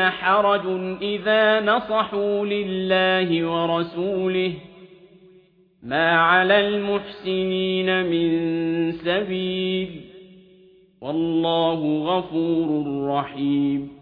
حرج إذا نصحوا لله ورسوله ما على المحسنين من سبيل والله غفور رحيم